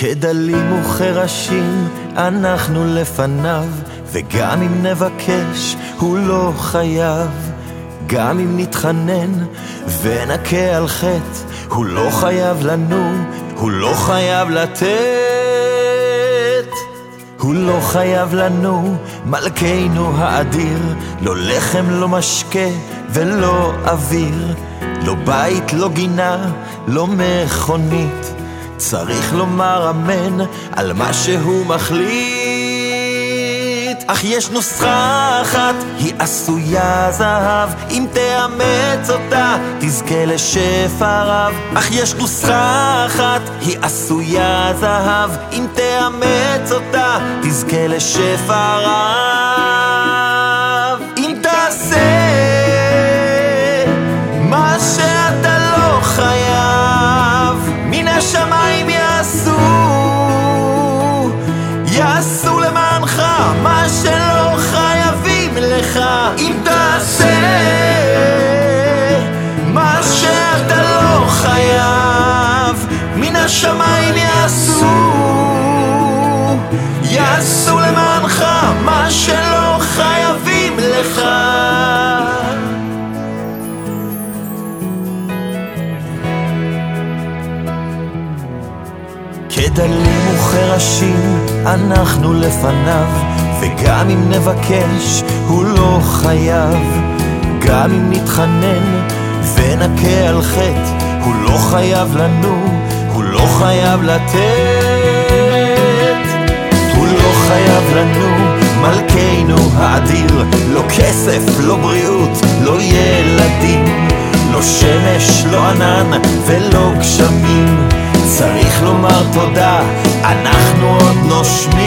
כדלים וכרשים אנחנו לפניו, וגם אם נבקש, הוא לא חייב. גם אם נתחנן ונכה על חטא, הוא לא חייב לנו, הוא לא חייב לתת. הוא לא חייב לנו, מלכנו האדיר, לא לחם, לא משקה ולא אוויר, לא בית, לא גינה, לא מכונית. צריך לומר אמן על מה שהוא מחליט. אך יש נוסחה אחת, היא עשויה זהב, אם תאמץ אותה, תזכה לשפע רב. אך יש נוסחה אחת, היא עשויה זהב, אם תאמץ אותה, תזכה לשפע רב. אם תעשה מה שאתה לא חייב, מן השמיים יעשו, יעשו למענך שלא חייבים לך. אם תעשה מה שאתה לא חייב, מן השמיים יעשו, יעשו למענך מה שלא חייבים לך. כדלים וכרשים אנחנו לפניו, וגם אם נבקש הוא לא חייב. גם אם נתחנן ונכה על חטא, הוא לא חייב לנו, הוא לא חייב לתת. הוא לא חייב לנו, מלכנו האדיר, לא כסף, לא בריאות, לא ילדים, לא שמש, לא ענן ולא גשמים. צריך לומר תודה, אנחנו עוד נושמים.